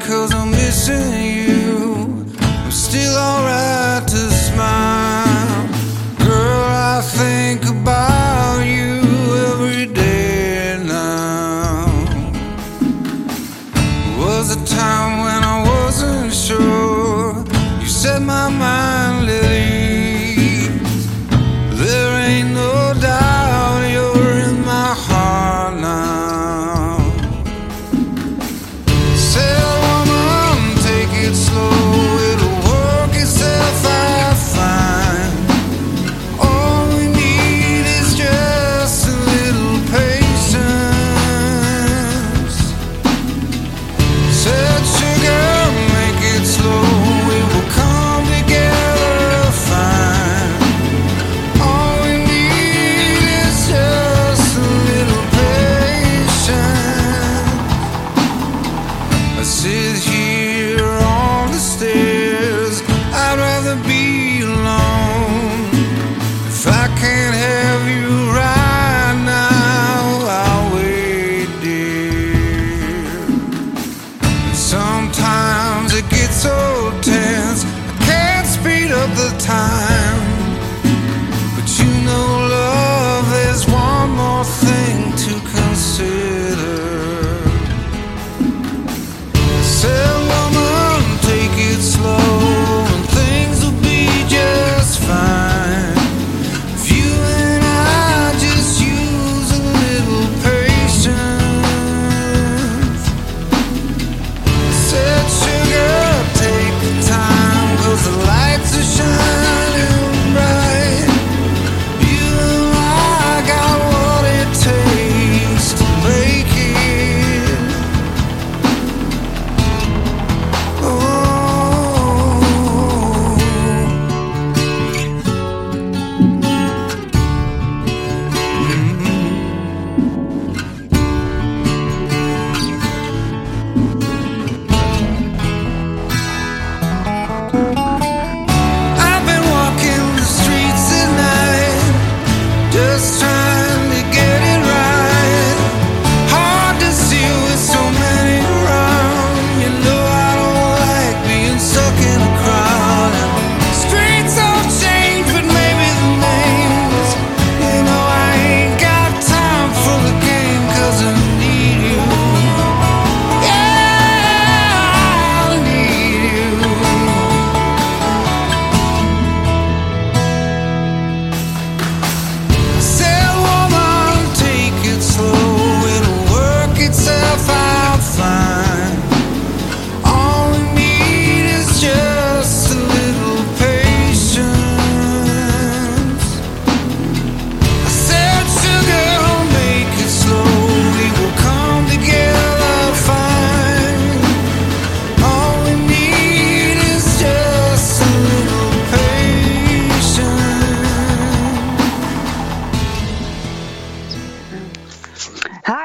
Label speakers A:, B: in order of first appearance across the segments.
A: Cause I'm missing you.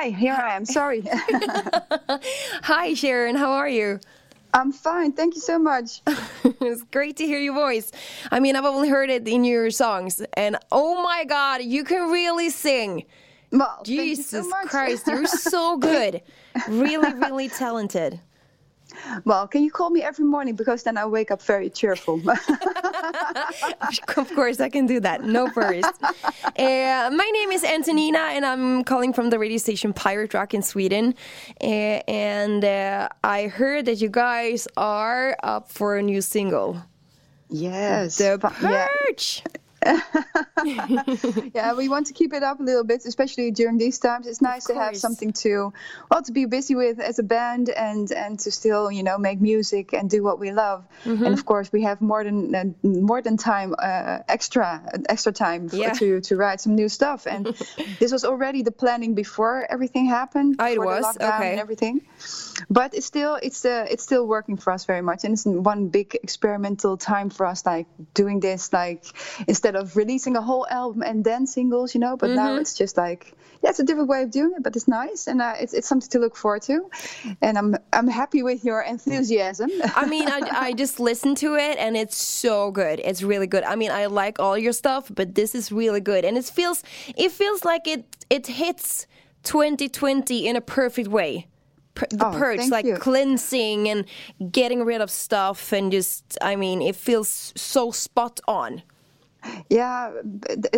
B: Hi, here I am. Sorry.
C: Hi, Sharon. How are you?
B: I'm fine. Thank you so much.
C: it's great to hear your voice. I mean, I've only heard it in your songs, and oh my God, you can really sing.
B: Well, thank you
C: Jesus
B: so.
C: Christ, you're so good. Really, really talented.
B: Well, can you call me every morning because then I wake up very cheerful.
C: of course, I can do that. No worries. Uh, my name is Antonina, and I'm calling from the radio station Pirate Rock in Sweden. Uh, and uh, I heard that you guys are up for a new single.
B: yes.
C: The
B: fu- yeah. Yeah, we want to keep it up a little bit, especially during these times. It's nice to have something to, well, to be busy with as a band and and to still, you know, make music and do what we love.
C: Mm-hmm.
B: And of course, we have more than uh, more than time, uh, extra extra time for,
C: Yeah.
B: to to write some new stuff. And this was already the planning before everything happened.
C: Oh, it was? Okay.
B: and everything. But it's still it's uh, it's still working for us very much, and it's one big experimental time for us, like doing this, like instead of releasing a whole album and then singles, you know. But now it's just like yeah, it's a different way of doing it, but it's nice, and uh, it's it's something to look forward to. And I'm I'm happy with your enthusiasm.
C: I mean, I, I just listened to it and it's so good. It's really good. I mean, I like all your stuff, but this is really good, and it feels it feels like it it hits 2020 in a perfect way. pur- the
B: Oh,
C: purge, like
B: you.
C: cleansing and getting rid of stuff, and just I mean, it feels so spot on.
B: Yeah,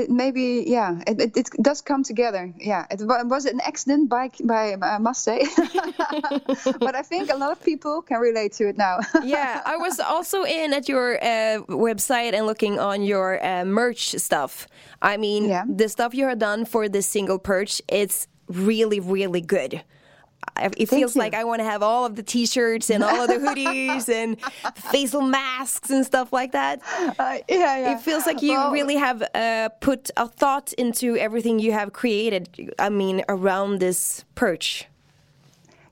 B: maybe. Yeah, it, it, it does come together. Yeah, it wa- was an accident by by I must say, but I think a lot of people can relate to it now.
C: yeah, I was also in at your uh, website and looking on your uh, merch stuff. I mean,
B: Yeah.
C: the stuff you have done for the single Purge, it's really, really good. It feels like I want to have all of the T-shirts and all of the hoodies and facial masks and stuff like that.
B: Uh, yeah, yeah.
C: It feels like you
B: Well,
C: really have uh, put a thought into everything you have created. I mean, around this Purge.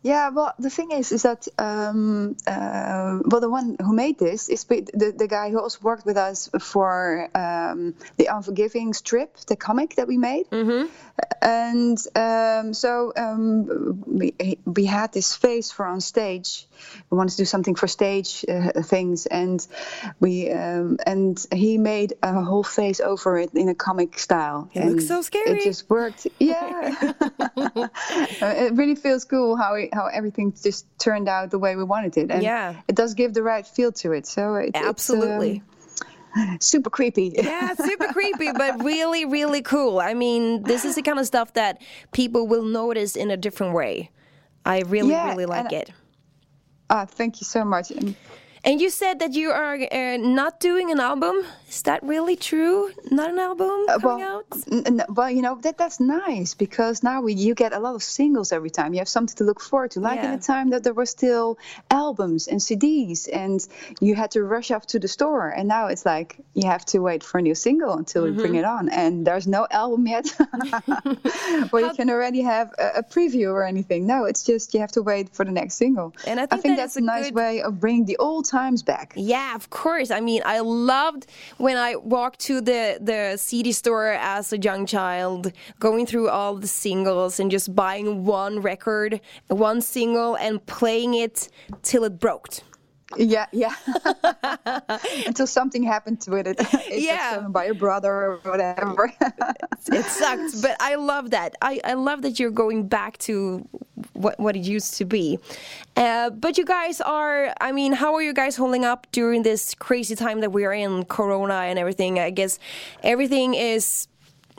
B: Yeah, well, the thing is, is that um, uh, well, the one who made this is the, the guy who also worked with us for um, the Unforgiving strip, the comic that we made, mm-hmm. and um, so um, we we had this face for on stage. We wanted to do something for stage uh, things, and we um, and he made a whole face over it in a comic style.
C: It looks so scary.
B: It just worked. Yeah, it really feels cool how it, how everything just turned out the way we wanted it, and
C: Yeah.
B: it does give the right feel to it. So it,
C: Absolutely.
B: it's um, super creepy.
C: Yeah, super creepy, but really, really cool. I mean, this is the kind of stuff that people will notice in a different way. I really,
B: Yeah,
C: really like it.
B: Ah, thank you so much. And
C: And you said that you are uh, not doing an album. Is that really true? Not an album coming
B: Uh, well,
C: out?
B: well, you know that that's nice because now we you get a lot of singles every time. You have something to look forward to. Like
C: Yeah.
B: in the time that there were still albums and CDs, and you had to rush off to the store. And now it's like you have to wait for a new single until we bring
C: Mm-hmm.
B: it on. And there's no album yet, where you can already have a, a preview or anything. No, it's just you have to wait for the next single.
C: And I think that
B: that's a
C: a
B: nice
C: good-
B: way of bringing the old times back.
C: Yeah, of course. I mean, I loved when I walked to the the CD store as a young child, going through all the singles and just buying one record, one single, and playing it till it broke.
B: Yeah, yeah. Until something happened with it. It's
C: Yeah.
B: by your brother or whatever.
C: It sucked, but I love that. I, I love that you're going back to what what it used to be. Uh, but you guys are, I mean, how are you guys holding up during this crazy time that we are in, Corona and everything? I guess everything is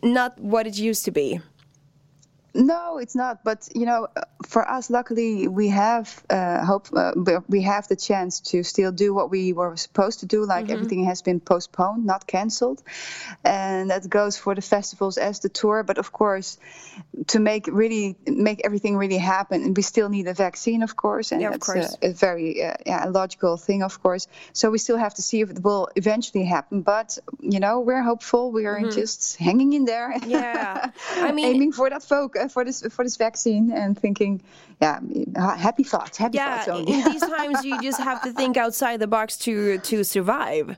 C: not what it used to be.
B: No, it's not. But you know, for us, luckily, we have uh, hope. Uh, we- have the chance to still do what we were supposed to do. Like everything has been postponed, not cancelled, and that goes for the festivals as the tour. But of course, to make really make everything really happen, and we still need a vaccine, of course, and
C: Yeah, of
B: that's
C: course.
B: A, a very uh, yeah, logical thing, of course. So we still have to see if it will eventually happen. But you know, we're hopeful. We are just hanging in there.
C: Mm-hmm. Yeah. I mean-
B: aiming for that folk uh, for this for this vaccine and thinking, yeah, happy thoughts, happy
C: Yeah,
B: thoughts only.
C: in these times you just have to think outside the box to to survive.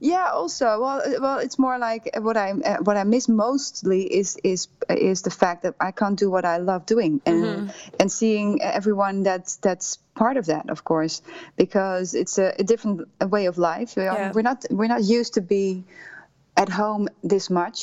B: yeah. Also, well, well, it's more like what I uh, what I miss mostly is is is the fact that I can't do what I love doing and
C: Mm-hmm.
B: and seeing everyone that's that's part of that, of course, because it's a, a different way of life. We are,
C: Yeah.
B: We're not we're not used to be at home this much.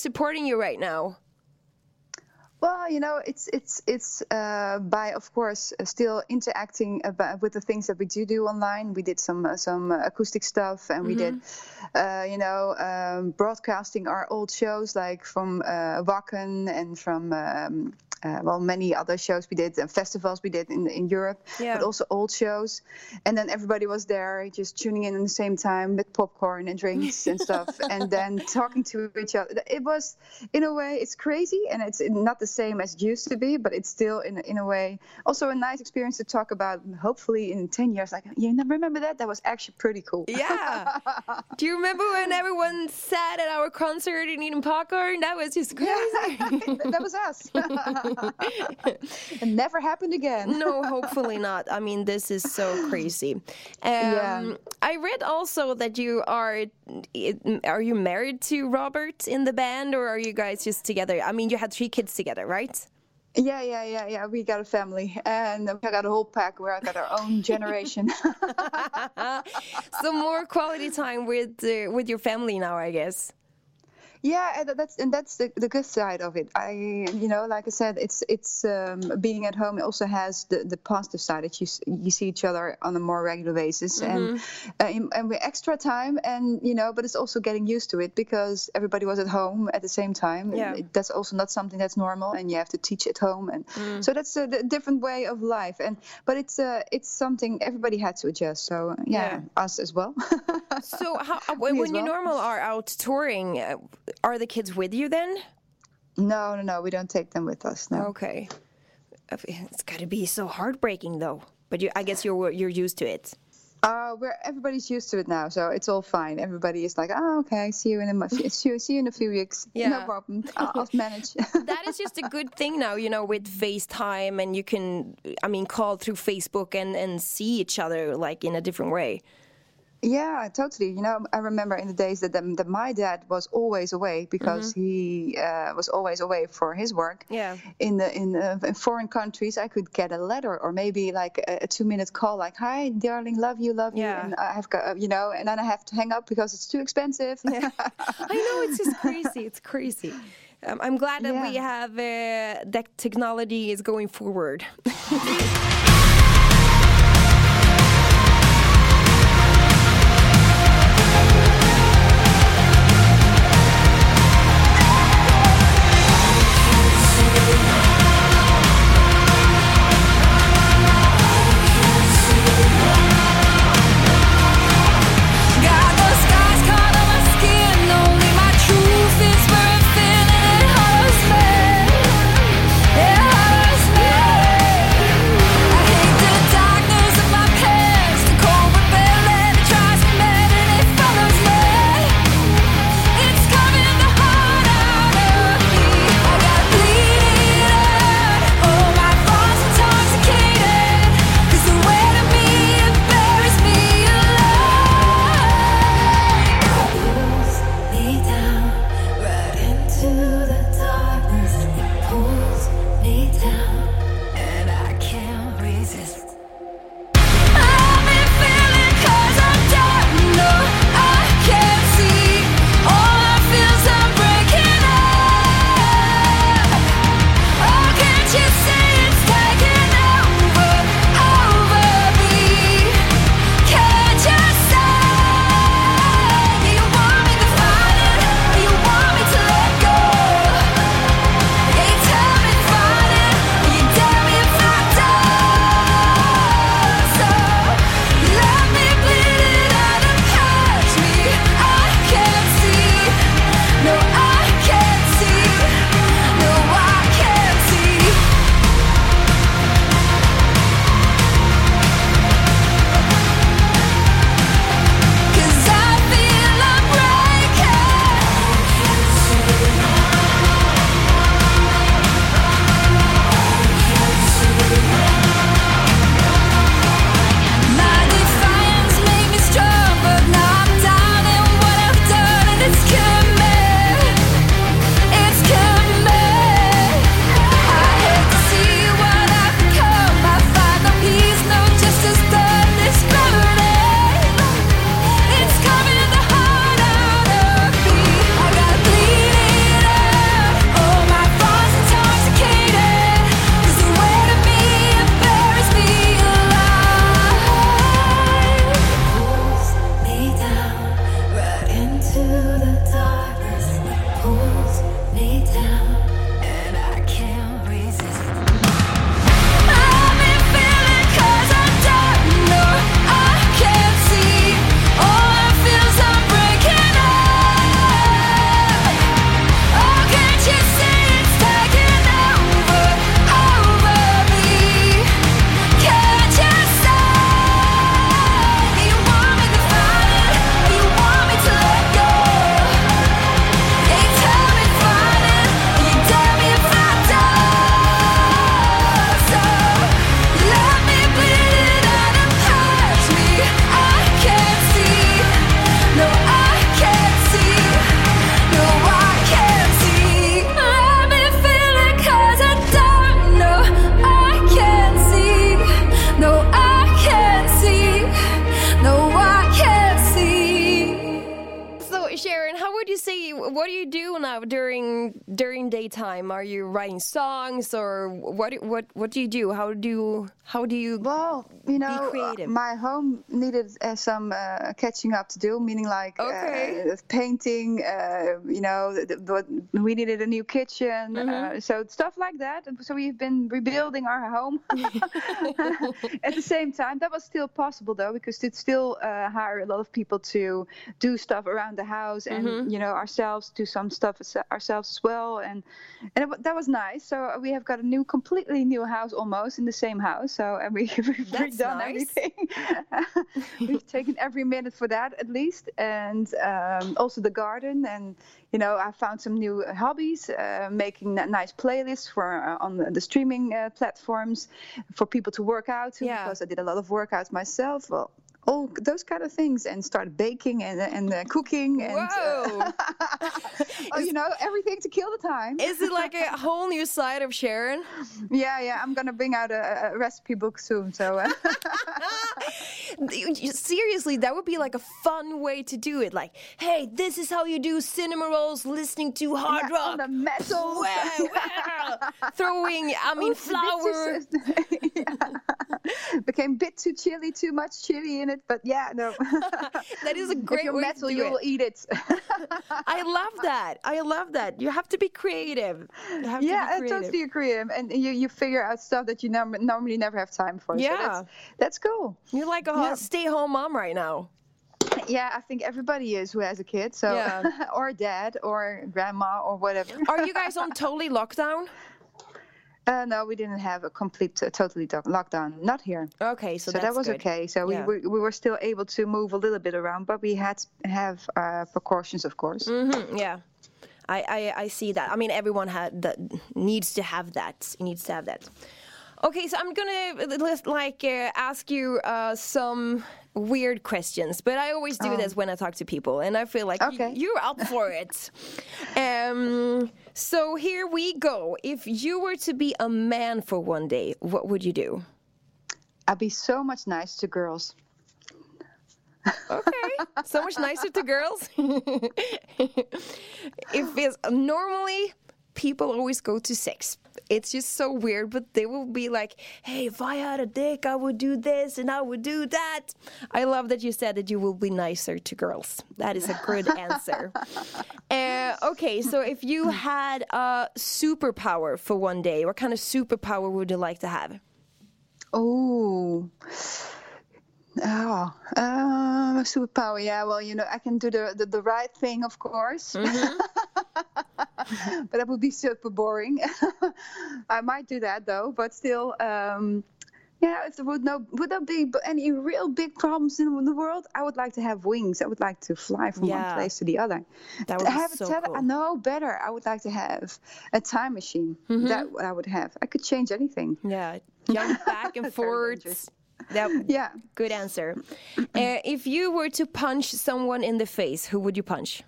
C: Supporting you right now?
B: Well, you know, it's it's it's uh, by of course uh, still interacting about, with the things that we do do online. We did some uh, some acoustic stuff, and we did, uh, you know, um, broadcasting our old shows like from uh, Wacken and from. Um, uh, well, many other shows we did and festivals we did in in Europe,
C: Yeah.
B: but also old shows. And then everybody was there, just tuning in at the same time with popcorn and drinks and stuff, and then talking to each other. It was, in a way, it's crazy, and it's not the same as it used to be, but it's still in in a way also a nice experience to talk about. Hopefully, in ten years, like you remember that that was actually pretty cool.
C: Yeah. Do you remember when everyone sat at our concert and eating popcorn? That was just crazy.
B: that was us. it never happened again.
C: no, hopefully not. I mean, this is so crazy. Um,
B: Yeah.
C: I read also that you are are you married to Robert in the band, or are you guys just together? I mean, you had three kids together, right?
B: Yeah, yeah, yeah, yeah. We got a family, and we got a whole pack. We got our own generation.
C: so more quality time with uh, with your family now, I guess.
B: Yeah, and that's and that's the, the good side of it. I, you know, like I said, it's it's um, being at home. It also has the, the positive side that you you see each other on a more regular basis, and uh, and we're extra time, and you know, but it's also getting used to it because everybody was at home at the same time.
C: Yeah.
B: That's also not something that's normal, and you have to teach at home, and so that's a, d- different way of life. And but it's uh, it's something everybody had to adjust. So yeah,
C: Yeah.
B: us as well.
C: So how, when,
B: Me as
C: when you normal are out touring, uh, are the kids with you then?
B: no, no, no, we don't take them with us. No.
C: Okay. It's got to be so heartbreaking though. But you, I guess you're you're used to it.
B: Uh, where everybody's used to it now, so it's all fine. Everybody is like, "Oh, okay, see you in a you, see you in a few weeks.
C: Yeah.
B: No problem. I'll, I'll manage."
C: That is just a good thing now, you know, with FaceTime and you can, I mean, call through Facebook and and see each other like in a different way.
B: Yeah, totally. You know, I remember in the days that, that, that my dad was always away because he uh, was always away for his work.
C: Mm-hmm. Yeah.
B: In the in, uh, in foreign countries, I could get a letter or maybe like a, a two minute call, like, "Hi, darling, love you, love
C: Yeah.
B: you," and I have got, uh, you know, and then I have to hang up because it's too expensive.
C: I know it's just crazy. It's crazy. Um, I'm glad that we have uh, that technology is going forward. writing songs or what? What what do you do? How do you, how do you?
B: Well, you know, uh,
C: creative.
B: my home needed uh, some uh, catching up to do, meaning like
C: Okay.
B: uh, painting. Uh, you know, the, the, we needed a new kitchen,
C: Mm-hmm.
B: uh, so stuff like that. So we've been rebuilding our home at the same time. That was still possible though, because it still uh, hire a lot of people to do stuff around the house, and
C: Mm-hmm.
B: you know ourselves do some stuff ourselves as well, and and it, that was nice. So we have got a new, completely new house almost in the same house. So and we, we've
C: That's
B: redone
C: nice.
B: everything. we've taken every minute for that at least, and um, also the garden. And you know, I found some new hobbies, uh, making nice playlists for uh, on the, the streaming uh, platforms for people to work out to
C: Yeah.
B: because I did a lot of workouts myself. Well. All those kind of things, and start baking and and uh, cooking, and uh,
C: Whoa!
B: oh, you know everything to kill the time.
C: Is it like a whole new side of Sharon?
B: Yeah, yeah. I'm gonna bring out a, a recipe book soon. So uh,
C: Seriously, that would be like a fun way to do it. Like, hey, this is how you do cinema rolls, listening to hard
B: yeah,
C: rock.
B: on the metal.
C: Wow, wow. Throwing, I mean,
B: Oops,
C: flour.
B: Became a bit too chilly, too much chili in it. But yeah, no.
C: That is a
B: if
C: great
B: you're
C: way
B: metal,
C: to do
B: you will eat it.
C: I love that. I love that. You have to be creative.
B: Yeah,
C: to
B: I
C: be creative.
B: totally agree. And you, you figure out stuff that you norm- normally never have time for.
C: Yeah.
B: So that's, that's cool.
C: You're like a
B: Yeah.
C: stay-home mom right now.
B: Yeah, I think everybody is who has a kid. So
C: Yeah.
B: or dad or grandma or whatever.
C: Are you guys on totally lockdown?
B: Uh, no, we didn't have a complete, uh, totally do- lockdown. Not here.
C: Okay, so,
B: so that was
C: good.
B: okay. So
C: Yeah.
B: we, we we were still able to move a little bit around, but we had have uh, precautions, of course.
C: Mm, Yeah, I, I I see that. I mean, everyone had that needs to have that. Needs to have that. Okay, so I'm gonna like uh, ask you uh, some weird questions, but I always do this when I talk to people, and I feel like y-
B: Oh.
C: You're up for it. um, so here we go. If you were to be a man for one day, what would you do?
B: I'd be so much nice to girls.
C: Okay, so much nicer to girls. if it's normally people always go to sex. It's just so weird, but they will be like, "Hey, if I had a dick, I would do this and I would do that." I love that you said that you will be nicer to girls. That is a good answer. Uh, okay, so if you had a superpower for one day, what kind of superpower would you like to have?
B: Oh. Oh, a superpower. Yeah, well, you know, I can do the the, the right thing, of course. but that would be super boring. I might do that though, but still, um, yeah. If there would no would there be any real big problems in the world, I would like to have wings. I would like to fly from
C: Yeah.
B: one place to the other.
C: That would
B: I
C: be so
B: a tele-
C: cool.
B: no better. I would like to have a time machine.
C: Mm-hmm.
B: That I would have. I could change anything.
C: Yeah, jump back and forwards. That
B: Yeah.
C: good answer. Uh, if you were to punch someone in the face, who would you punch?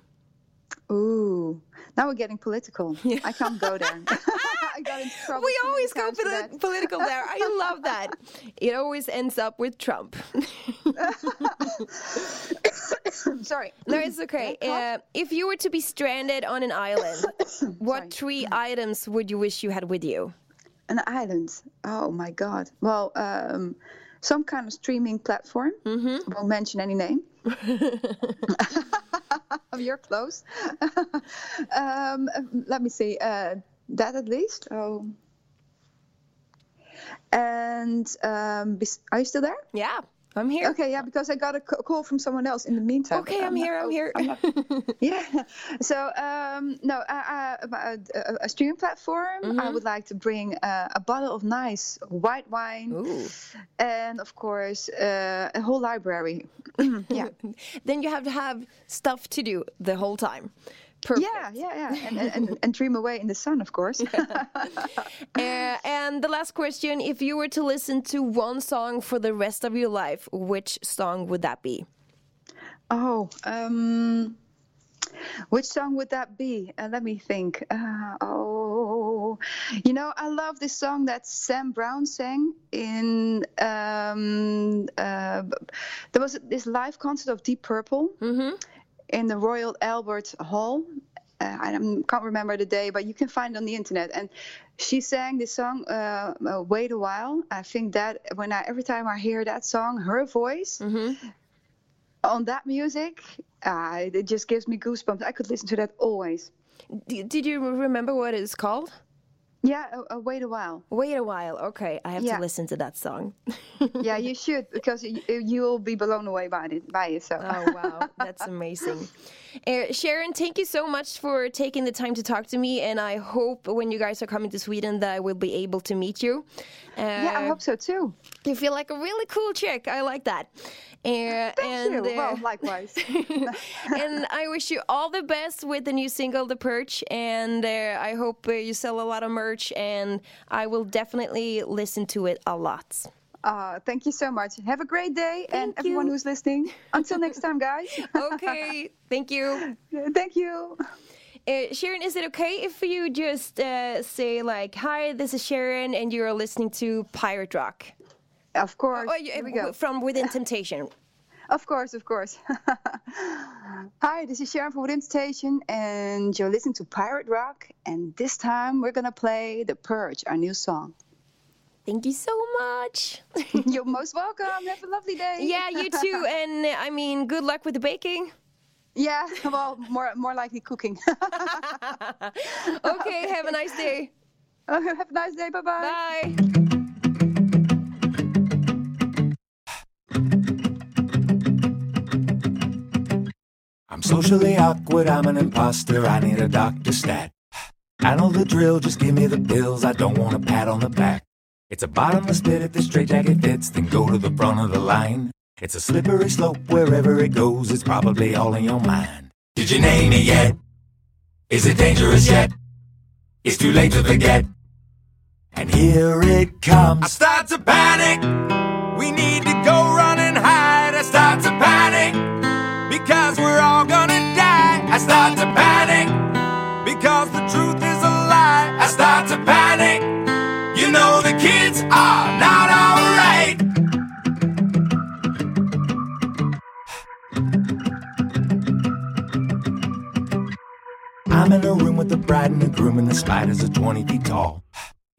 B: Ooh, now we're getting political. I can't go there. I got into trouble.
C: We always go
B: for
C: poli- political there. I love that. It always ends up with Trump.
B: Sorry.
C: no, it's okay. Uh, if you were to be stranded on an island, what three items would you wish you had with you?
B: An island. Oh my God. Well, um, some kind of streaming platform. Mm-hmm. Won't mention any name. You're close. um, let me see. Uh, that at least. Oh. And um, are you still there?
C: Yeah, I'm here.
B: Okay, yeah, because I got a call from someone else in the meantime.
C: Okay, I'm
B: not-
C: here. I'm
B: oh,
C: here.
B: not- yeah. So um, no, uh, uh, a, a, a streaming platform.
C: Mm-hmm.
B: I would like to bring uh, a bottle of nice white wine,
C: Ooh.
B: and of course uh, a whole library. yeah.
C: Then you have to have stuff to do the whole time. Perfect.
B: Yeah, yeah, yeah, and, and, and, dream away in the sun, of course.
C: Uh, and the last question if you were to listen to one song for the rest of your life, which song would that be?
B: oh, um, which song would that be? Uh, let me think. Uh, oh, you know, I love this song that Sam Brown sang in. Um, uh, there was this live concert of Deep Purple in the Royal Albert Hall. Uh, I can't remember the day, but you can find it on the internet. And she sang this song, uh, uh, "Wait a While." I think that when I every time I hear that song, her voice on that music, uh, it just gives me goosebumps. I could listen to that always.
C: D- did you remember what it's called?
B: Yeah, uh, uh, "Wait a While."
C: Wait a while. Okay, I have
B: Yeah.
C: to listen to that song.
B: yeah, you should because you, you will be blown away by it. By it. So.
C: Oh wow, that's amazing. Uh, Sharon, thank you so much for taking the time to talk to me, and I hope when you guys are coming to Sweden that I will be able to meet you. Uh,
B: yeah, I hope so too.
C: you feel like a really cool chick. I like that. Uh,
B: Thank
C: and,
B: you.
C: uh,
B: well, likewise.
C: and I wish you all the best with the new single, The Purge. And uh, I hope uh, you sell a lot of merch, and I will definitely listen to it a lot.
B: Uh, thank you so much. Have a great day, and
C: Thank
B: everyone who's listening. Until next time, guys.
C: Okay, thank you.
B: thank you.
C: Uh, Sharon, is it okay if you just uh, say like, "Hi, this is Sharon, and you're listening to Pirate Rock"?
B: Of course.
C: Oh,
B: Here we go.
C: From Within Temptation.
B: Of course, of course. Hi, this is Sharon from Within Temptation, and you're listening to Pirate Rock. And this time, we're gonna play "The Purge," our new song.
C: Thank you so much.
B: you're most welcome. Have a lovely day.
C: yeah, you too. And I mean, good luck with the baking.
B: Yeah. Well, more more likely cooking.
C: Okay, have a nice day.
B: have a nice day. Bye bye.
C: Bye.
D: I'm socially awkward, I'm an imposter, I need a doctor stat. I know the drill, just give me the pills, I don't want a pat on the back. It's a bottomless pit if the straitjacket fits, then go to the front of the line. It's a slippery slope wherever it goes, it's probably all in your mind. Did you name it yet? Is it dangerous yet? It's too late to forget. And here it comes. I start to panic. We need to go start to panic because the truth is a lie. I start to panic. You know the kids are not alright. I'm in a room with the bride and the groom, and the spiders are 20 feet tall.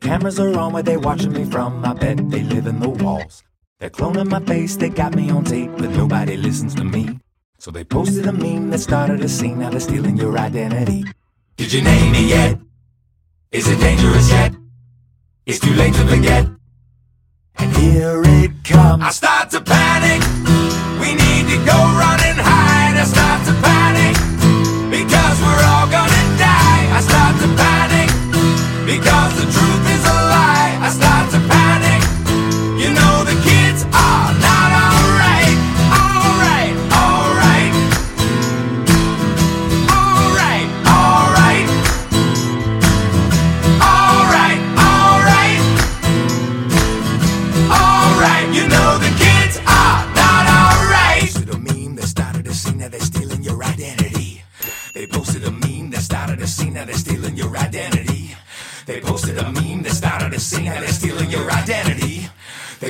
D: Cameras are on where they watching me from. I bet they live in the walls. They're cloning my face, they got me on tape, but nobody listens to me. So they posted a meme that started a scene, now they're stealing your identity. Did you name it yet? Is it dangerous yet? It's too late to forget. And here it comes. I start to panic. We need to go run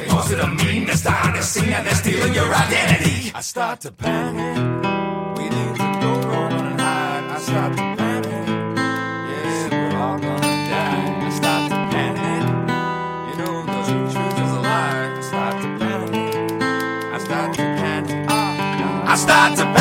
D: They posted a meme that started a scene, now they're stealing your identity. I start to panic. We need to go run and hide. I start to panic. Yeah, we're all gonna die. I start to panic. You know the truth is a lie. I start to panic. I start to panic. Ah, I start to